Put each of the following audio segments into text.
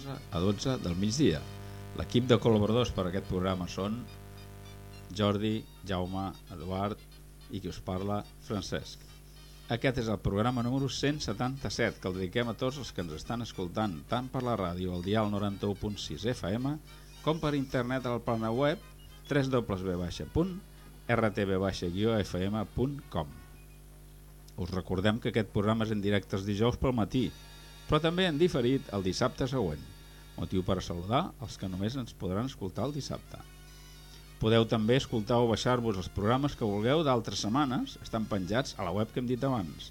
11 a 12 del migdia. L'equip de col·laboradors per a aquest programa són Jordi, Jaume, Eduard i qui us parla, Francesc. Aquest és el programa número 177 que el dediquem a tots els que ens estan escoltant tant per la ràdio al dial 91.6 FM com per internet al plana web www.rtb-fm.com Us recordem que aquest programa és en directe els dijous pel matí, però també en diferit el dissabte següent, motiu per saludar els que només ens podran escoltar el dissabte. Podeu també escoltar o baixar-vos els programes que vulgueu d'altres setmanes, estan penjats a la web que hem dit abans,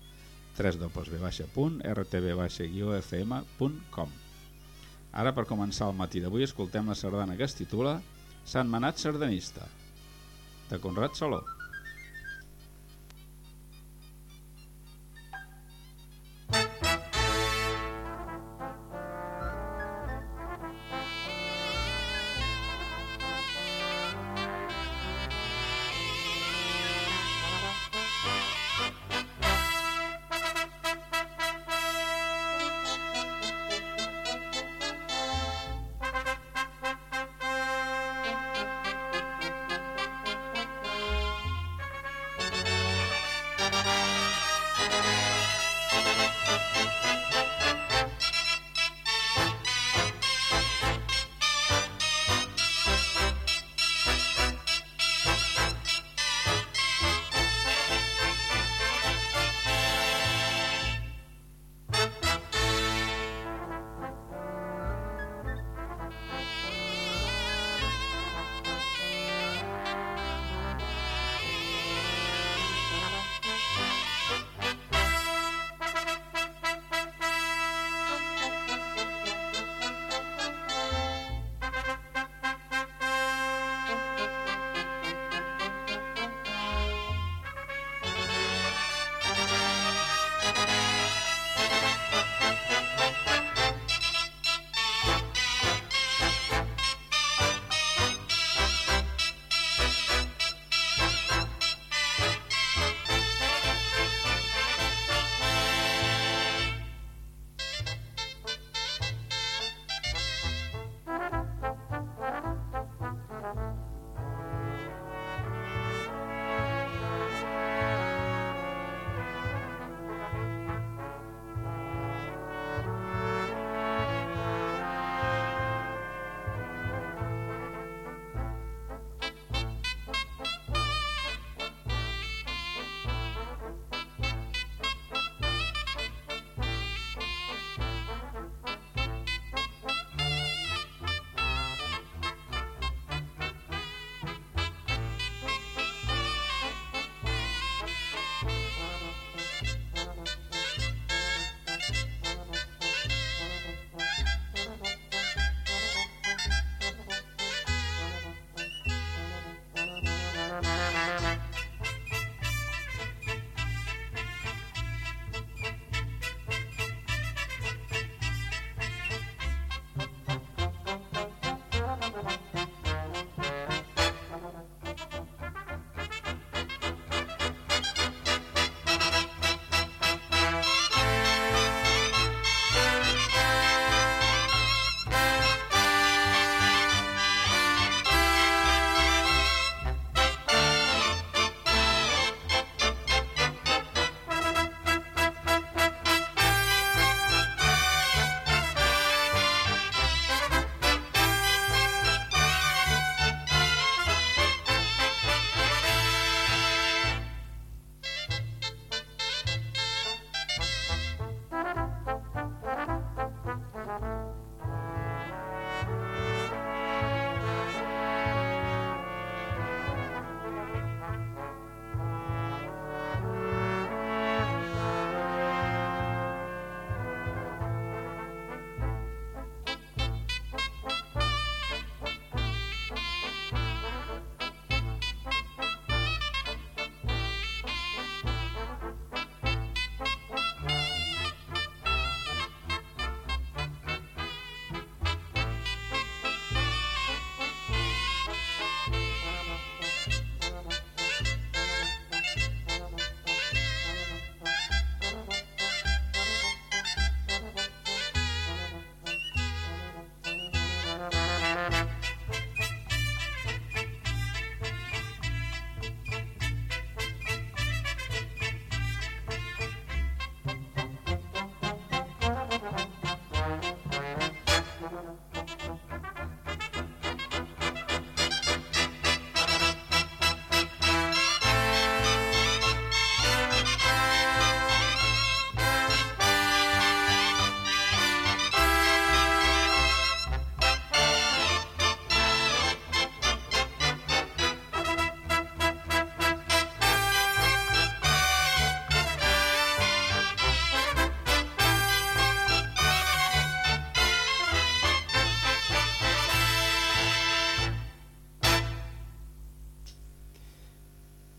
www.rtb-fm.com Ara, per començar el matí d'avui, escoltem la sardana que es titula Sant Manat Sardanista, de Conrad Saló.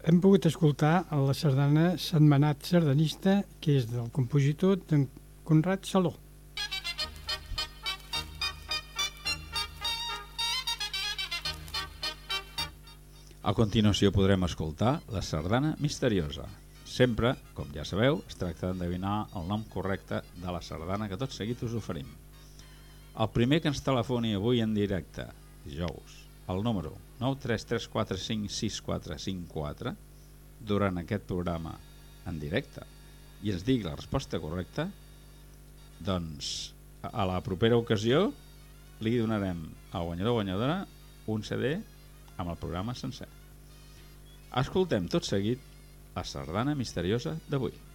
Hem pogut escoltar la sardana Setmanat Sardanista, que és del compositor d'en Conrad Saló. A continuació podrem escoltar la sardana misteriosa. Sempre, com ja sabeu, es tracta d'endevinar el nom correcte de la sardana que tot seguit us oferim. El primer que ens telefoni avui en directe, dijous, el número 933456454, durant aquest programa en directe, i ens digui la resposta correcta, doncs a la propera ocasió li donarem al guanyador o guanyadora un CD amb el programa sencer. Escoltem tot seguit la sardana misteriosa d'avui.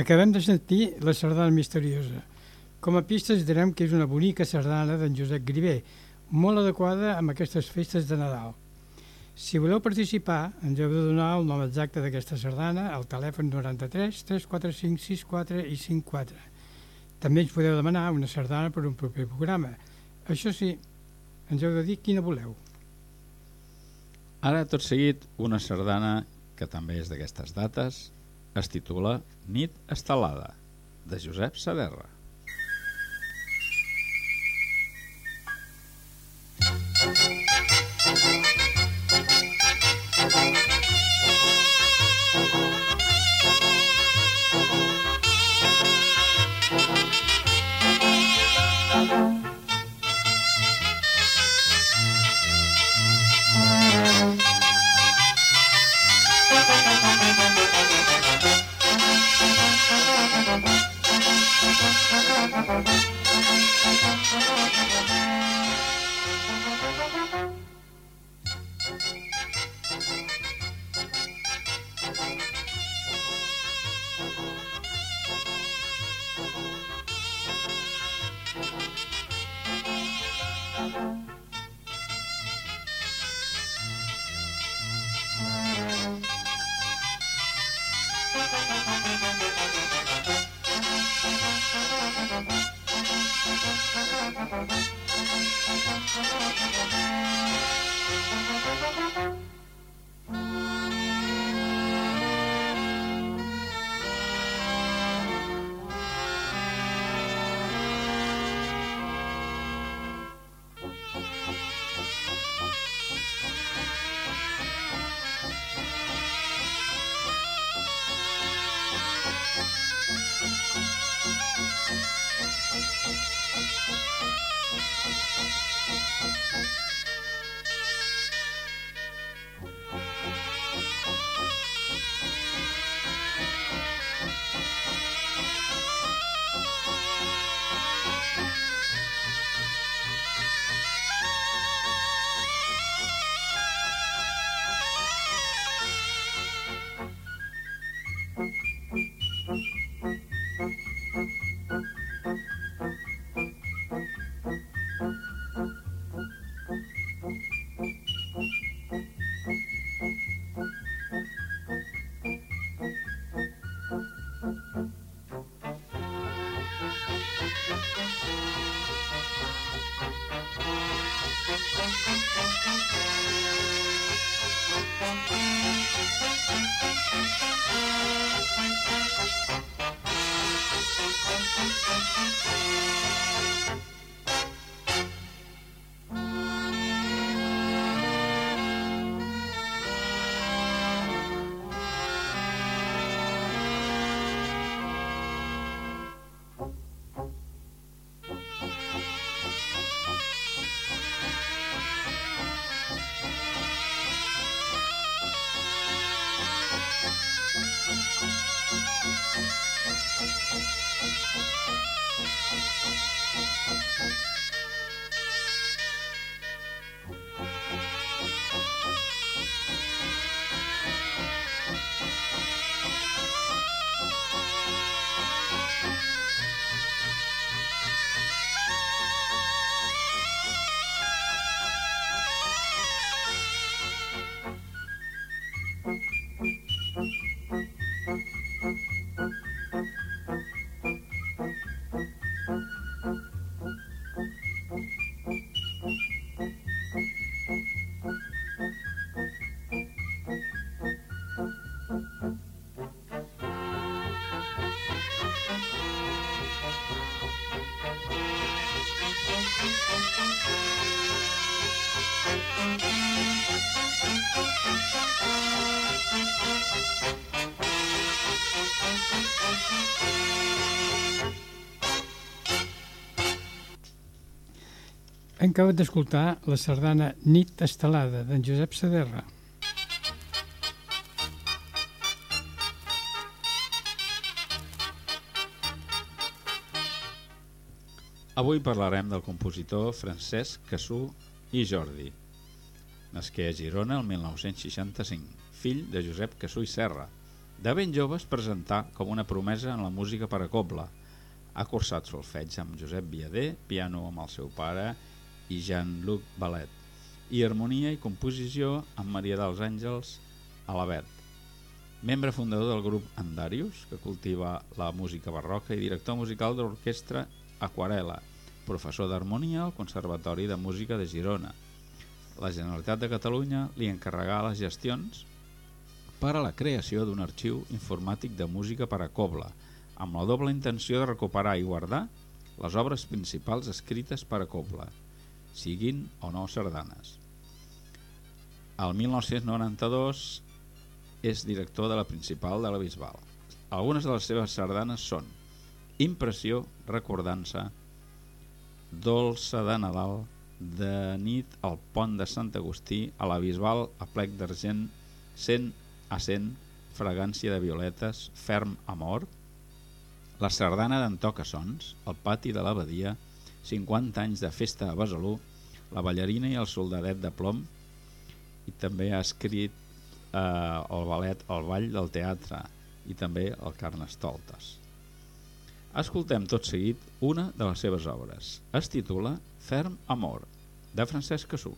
Acabem de sentir la sardana misteriosa. Com a pistes direm que és una bonica sardana d'en Josep Griver, molt adequada amb aquestes festes de Nadal. Si voleu participar, ens heu de donar el nom exacte d'aquesta sardana al telèfon 93 345 64 i 54. També ens podeu demanar una sardana per un proper programa. Això sí, ens heu de dir quina voleu. Ara, tot seguit, una sardana que també és d'aquestes dates, es titula Nit estelada, de Josep Saderra. Hem acabat d'escoltar la sardana Nit estelada d'en Josep Saderra. Avui parlarem del compositor Francesc Cassú i Jordi. Nasqué a Girona el 1965, fill de Josep Cassú i Serra, De ben jove es presentà com una promesa en la música per a cobla. Ha cursat solfeig amb Josep Viader, piano amb el seu pare i Jean-Luc Ballet, i harmonia i composició amb Maria dels Àngels a la Vet. Membre fundador del grup Andarius, que cultiva la música barroca i director musical de l'orquestra Aquarela, professor d'harmonia al Conservatori de Música de Girona. La Generalitat de Catalunya li encarregà les gestions per a la creació d'un arxiu informàtic de música per a cobla, amb la doble intenció de recuperar i guardar les obres principals escrites per a cobla, siguin o no sardanes. El 1992 és director de la principal de la Bisbal. Algunes de les seves sardanes són Impressió, recordança, Dolça de Nadal, de nit al pont de Sant Agustí, a la Bisbal, a plec d'argent, 100 Accent, Fragància de violetes, Ferm amor, la sardana d'Antocassons, el pati de l'abadia, 50 anys de festa a Besalú, la ballarina i el soldadet de plom, i també ha escrit eh, el ballet El ball del teatre i també el Carnestoltes. Escoltem tot seguit una de les seves obres. Es titula Ferm amor, de Francesc Cassú.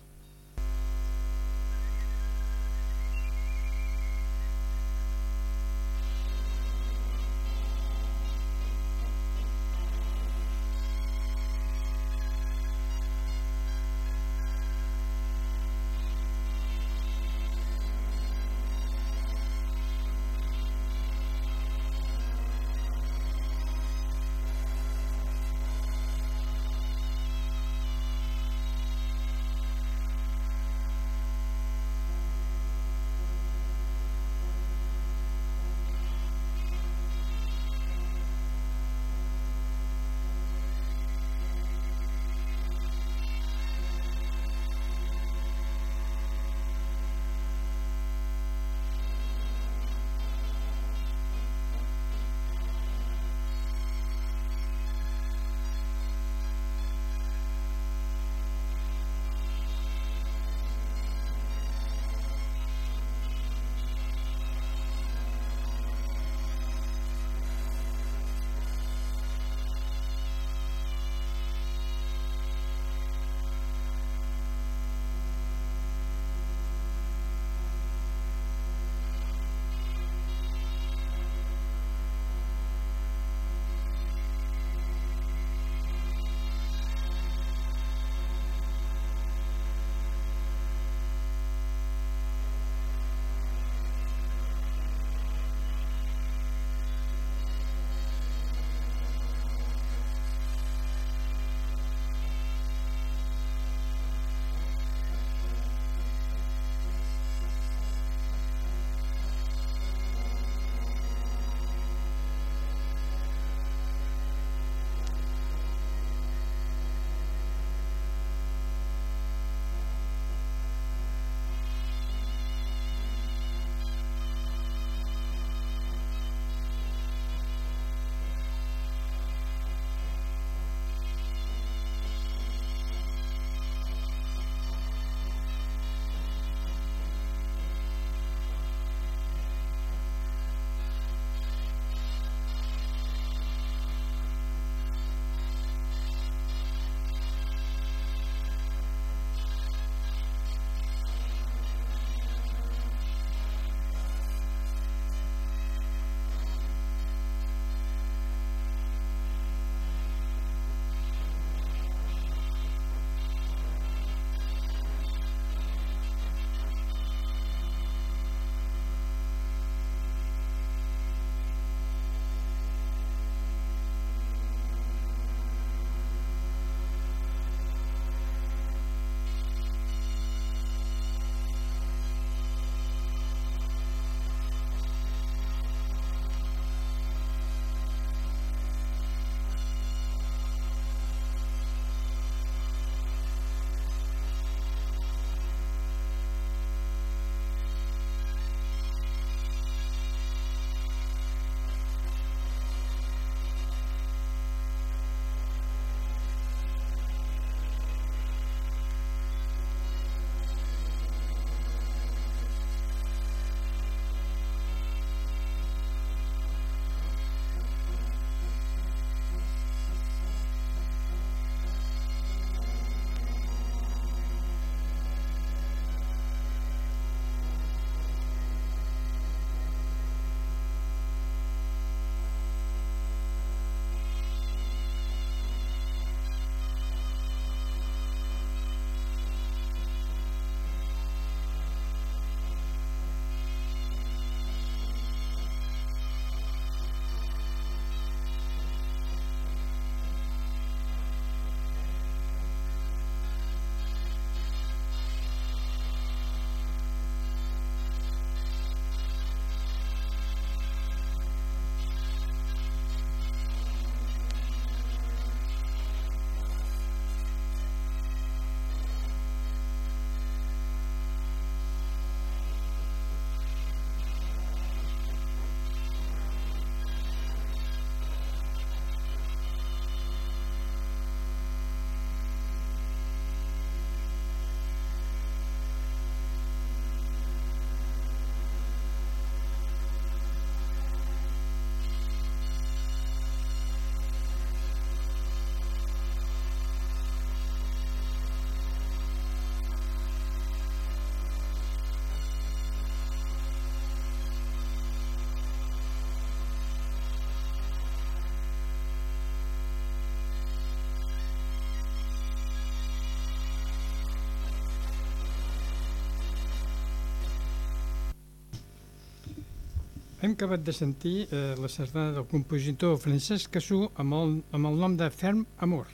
Hem acabat de sentir eh, la sardana del compositor Francesc Cassú amb el, amb el nom de Ferm Amor.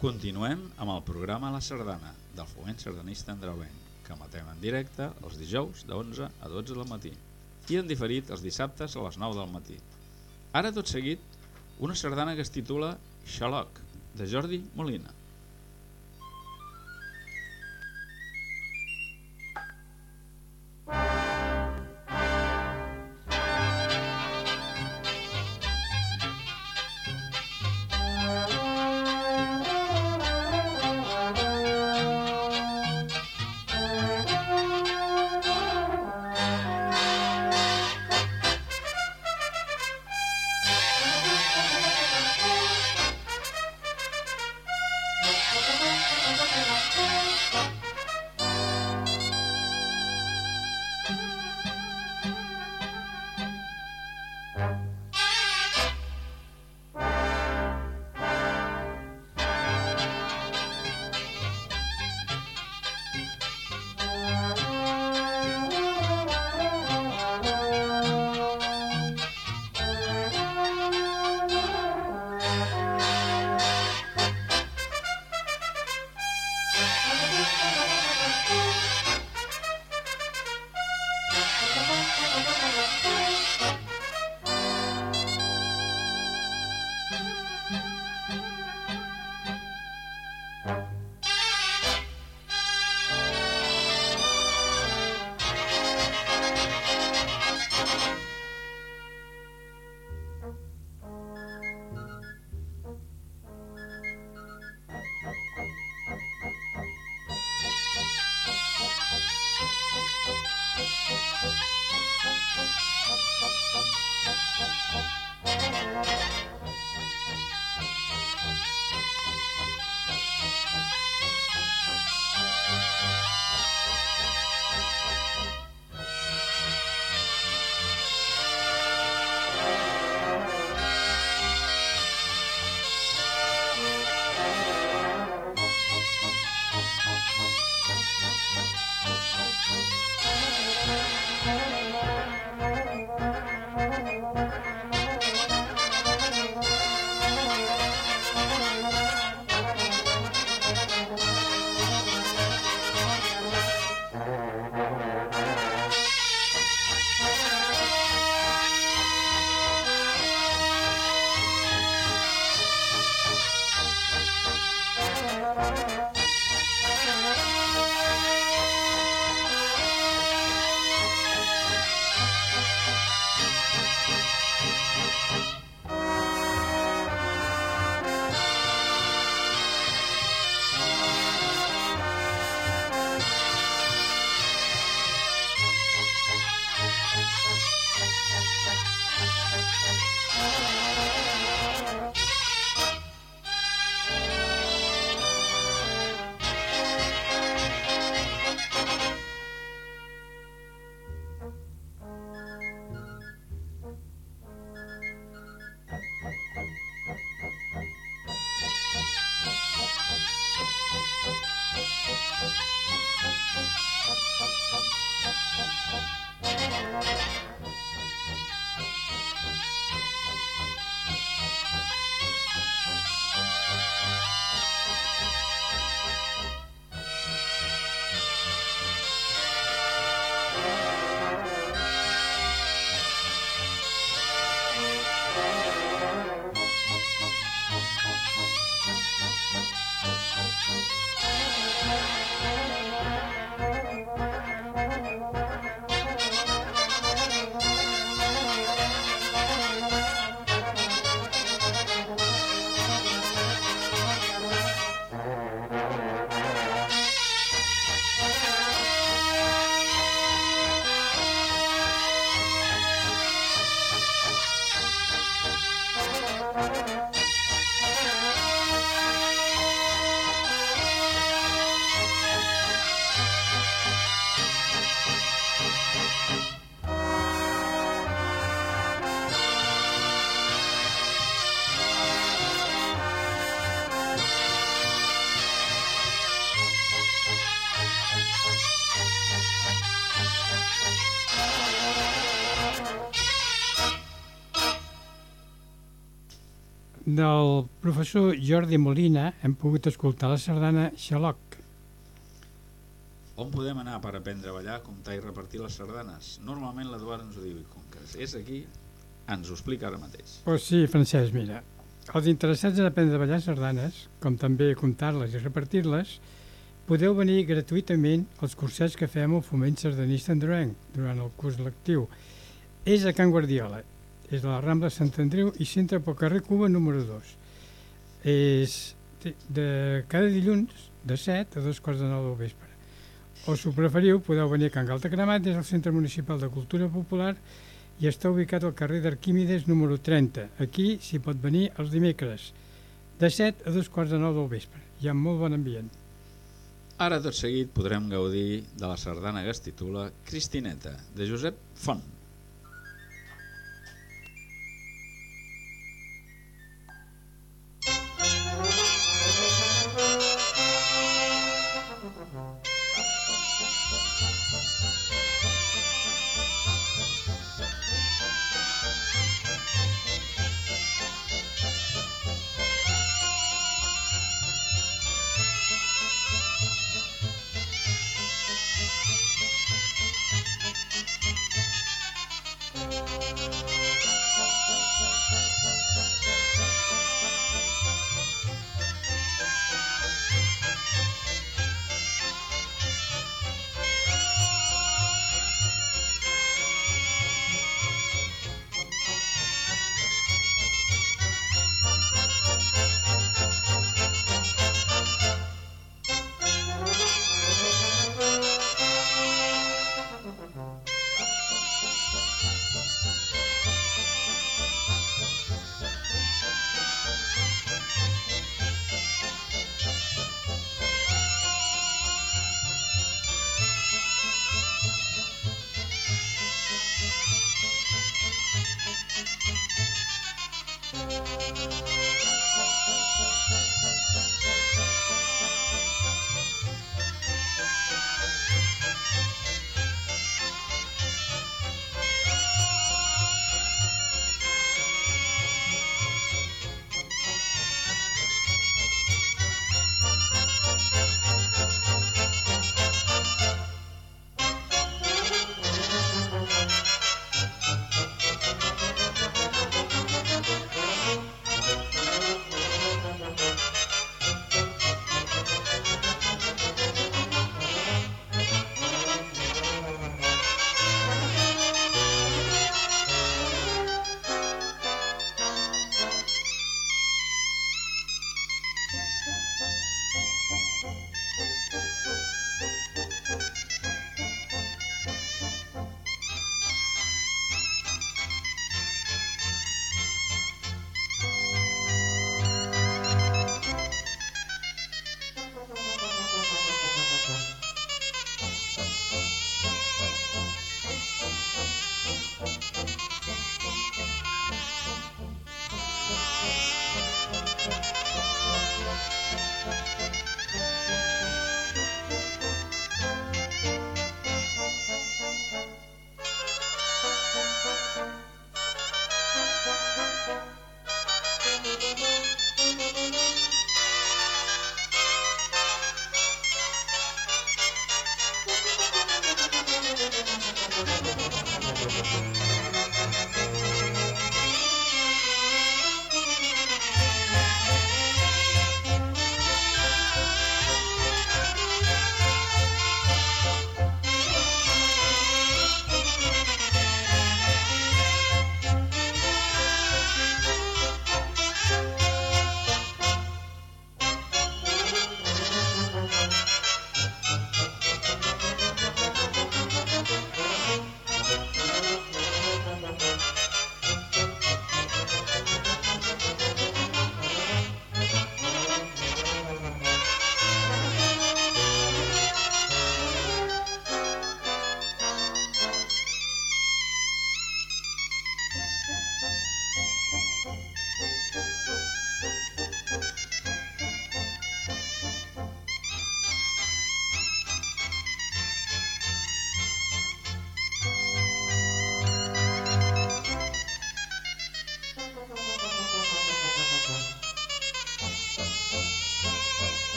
Continuem amb el programa La Sardana, del foment sardanista andreuenc, que matem en directe els dijous de 11 a 12 del matí i en diferit els dissabtes a les 9 del matí. Ara tot seguit, una sardana que es titula Xaloc, de Jordi Molina. Del professor Jordi Molina hem pogut escoltar la sardana Xaloc. On podem anar per aprendre a ballar, comptar i repartir les sardanes? Normalment l'Eduard ens ho diu i com que és aquí, ens ho explica ara mateix. Oh, sí, Francesc, mira. Els interessats en aprendre a ballar sardanes, com també comptar-les i repartir-les, podeu venir gratuïtament als cursets que fem al Foment Sardanista Androenc durant el curs lectiu. És a Can Guardiola, és a la Rambla Sant Andreu i centre pel carrer Cuba número 2. És de, de cada dilluns de 7 a dos quarts de 9 del vespre. O si ho preferiu, podeu venir a Can Galta Cremat, és el Centre Municipal de Cultura Popular i està ubicat al carrer d'Arquímedes número 30. Aquí s'hi pot venir els dimecres, de 7 a dos quarts de 9 del vespre. Hi ha molt bon ambient. Ara tot seguit podrem gaudir de la sardana que es titula Cristineta, de Josep Font.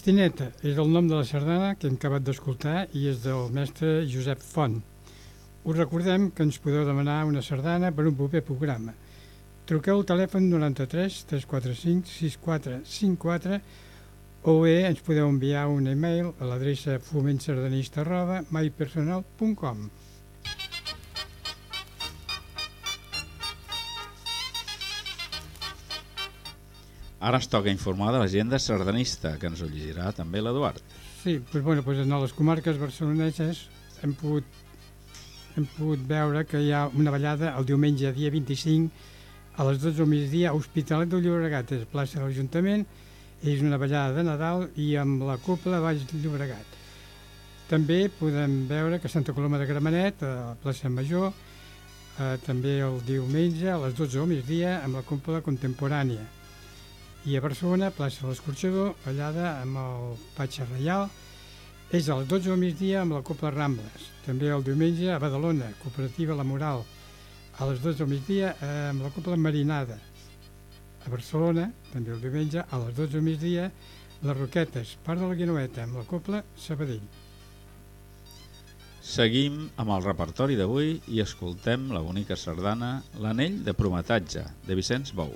Cristineta és el nom de la sardana que hem acabat d'escoltar i és del mestre Josep Font. Us recordem que ens podeu demanar una sardana per un proper programa. Truqueu al telèfon 93 345 6454 o bé ens podeu enviar un e-mail a l'adreça fomentsardanista arroba mypersonal.com Ara ens toca informar de l'agenda sardanista, que ens ho llegirà també l'Eduard. Sí, doncs, bueno, doncs en les comarques barceloneses hem pogut, hem pogut veure que hi ha una ballada el diumenge dia 25 a les 12 del migdia a Hospitalet del Llobregat, és plaça de l'Ajuntament, és una ballada de Nadal i amb la cúpula Baix Llobregat. També podem veure que Santa Coloma de Gramenet, a la plaça Major, eh, també el diumenge a les 12 del migdia amb la cúpula contemporània i a Barcelona, plaça de l'Escorxador, ballada amb el Patxa Reial, és a les 12 del migdia amb la Copla Rambles. També el diumenge a Badalona, cooperativa La Moral, a les 12 del migdia eh, amb la Copla Marinada. A Barcelona, també el diumenge, a les 12 del migdia, les Roquetes, part de la Guinoeta, amb la Copla Sabadell. Seguim amb el repertori d'avui i escoltem la bonica sardana L'anell de prometatge, de Vicenç Bou.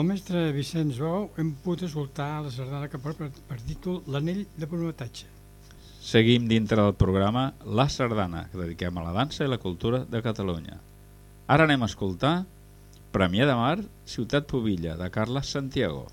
Del mestre Vicenç Bou hem pogut escoltar la sardana que porta per, per títol L'anell de prometatge. Seguim dintre del programa La Sardana, que dediquem a la dansa i la cultura de Catalunya. Ara anem a escoltar Premià de Mar, Ciutat Pobilla, de Carles Santiago.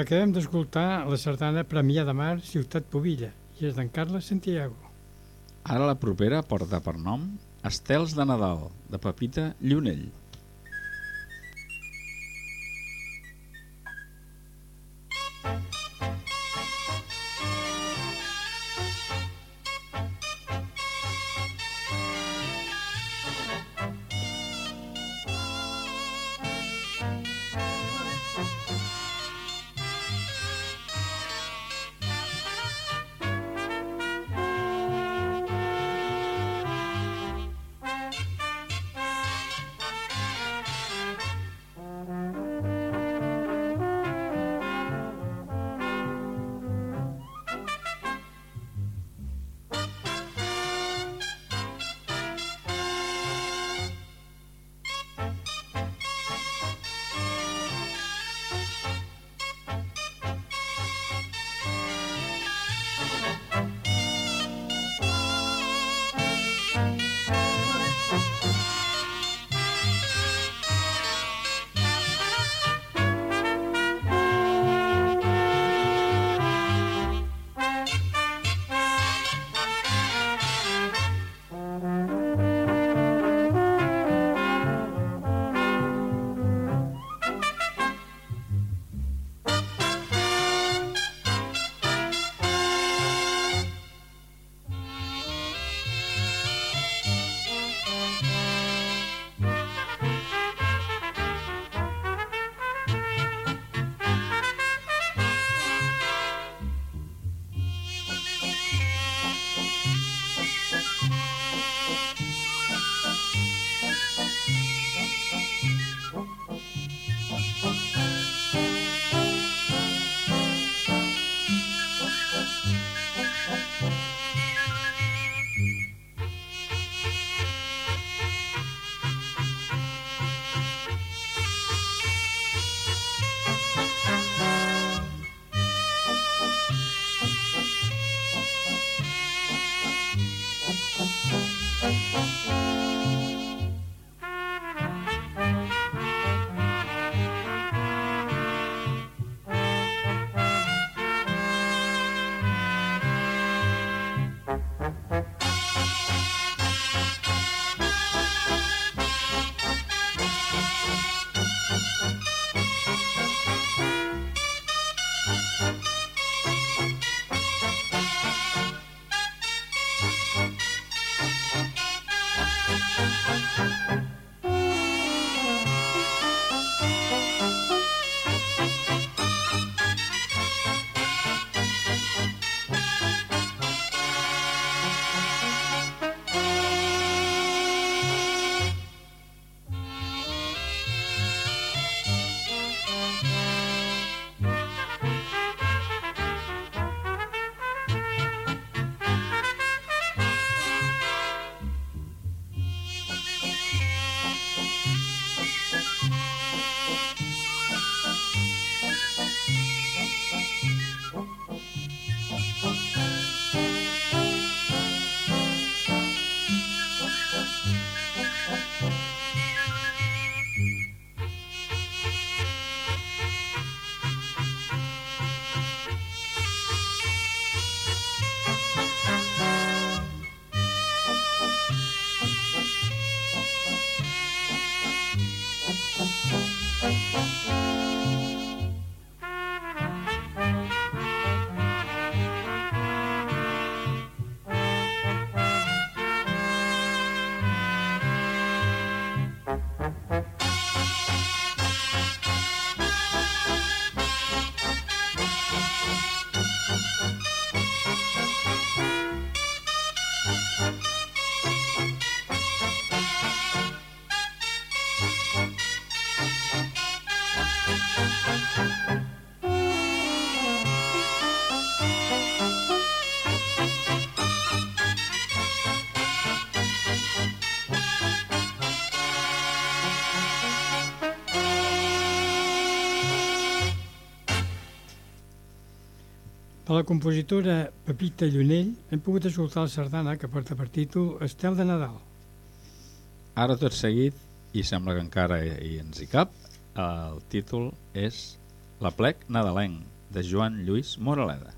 Acabem d'escoltar la sardana Premià de Mar, Ciutat Pobilla, i és d'en Carles Santiago. Ara la propera porta per nom Estels de Nadal, de Pepita Llunell. De la compositora Pepita Llunell hem pogut escoltar la sardana que porta per títol Estel de Nadal. Ara tot seguit, i sembla que encara hi ens hi cap, el títol és La plec nadalenc, de Joan Lluís Moraleda.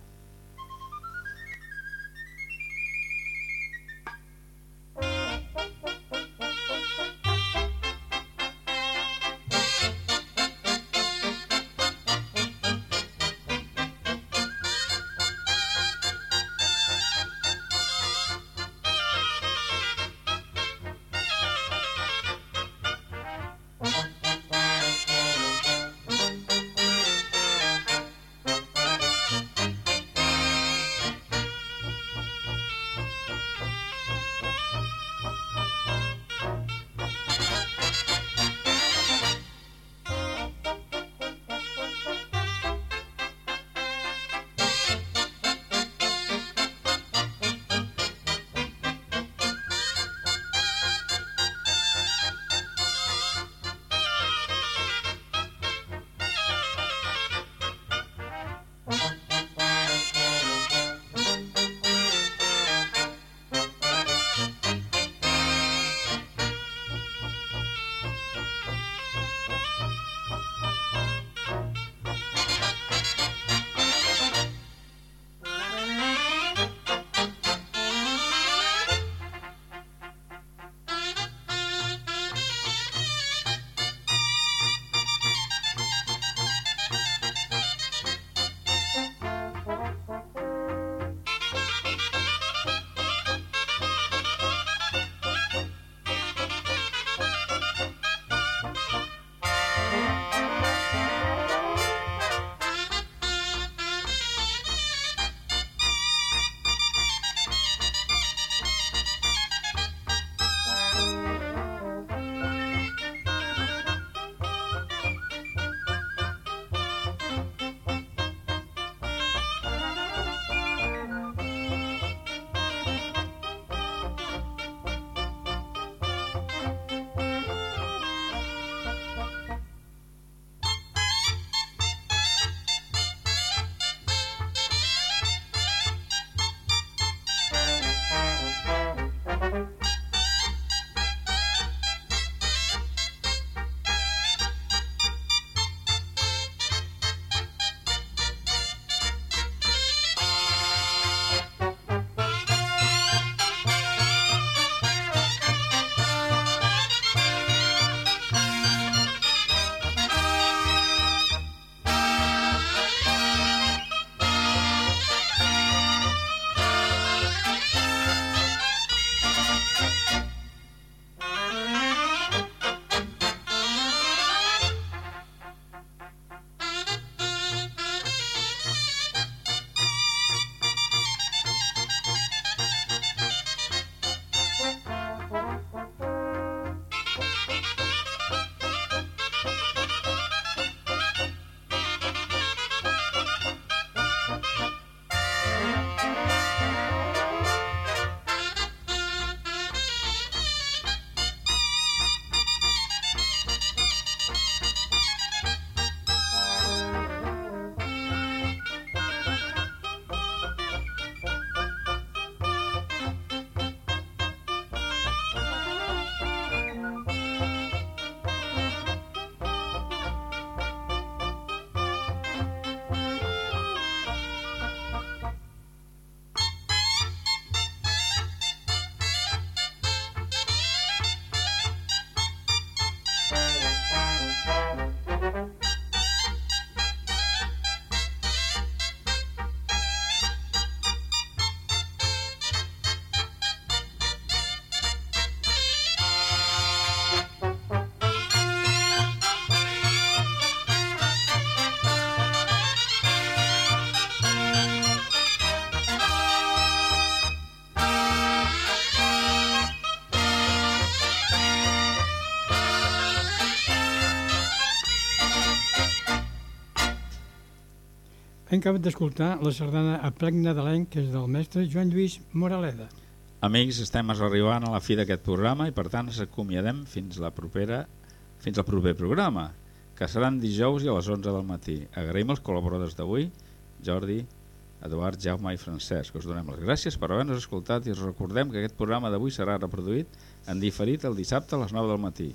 Hem acabat d'escoltar la sardana a plec nadalenc, que és del mestre Joan Lluís Moraleda. Amics, estem arribant a la fi d'aquest programa i per tant ens acomiadem fins la propera fins al proper programa, que seran dijous i a les 11 del matí. Agraïm els col·laboradors d'avui, Jordi, Eduard, Jaume i Francesc. Us donem les gràcies per haver-nos escoltat i us recordem que aquest programa d'avui serà reproduït en diferit el dissabte a les 9 del matí.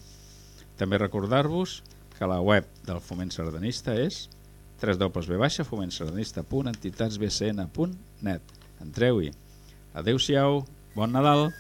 També recordar-vos que la web del Foment Sardanista és www.fomentsardanista.entitats.bcn.net Entreu-hi. Adéu-siau, bon Nadal!